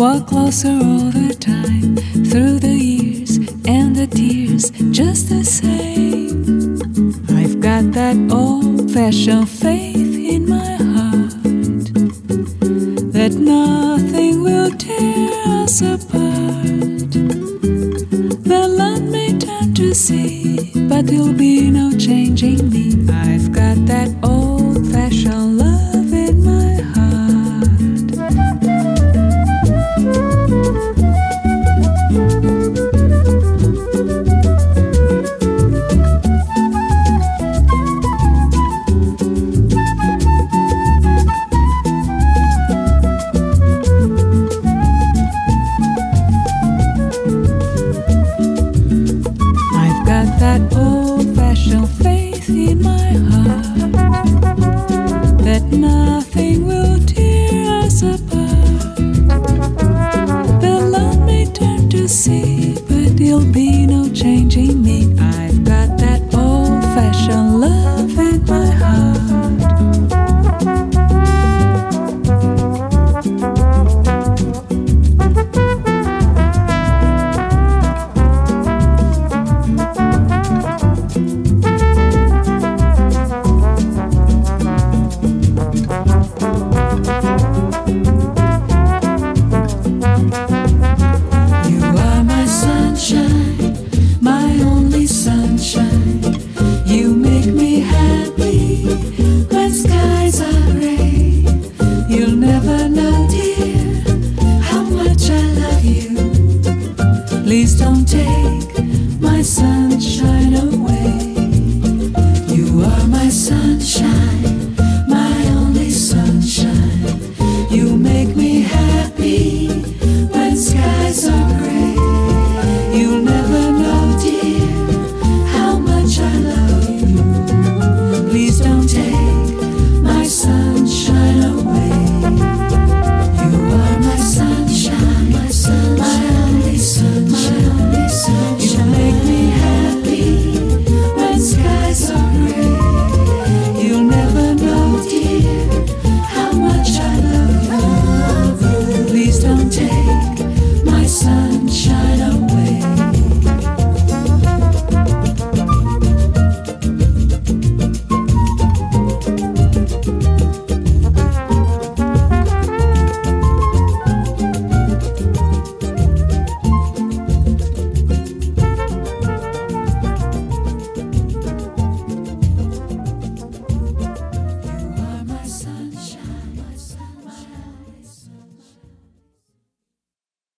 Walk closer all the time through the years just the same. I've got that old fashioned faith in my heart that nothing will tear us apart. The land may turn to sea, but there'll be no changing me. I've got that old fashioned faith in my heart that nothing will tear us apart. The may turn to sea, but there'll be no changing me. I've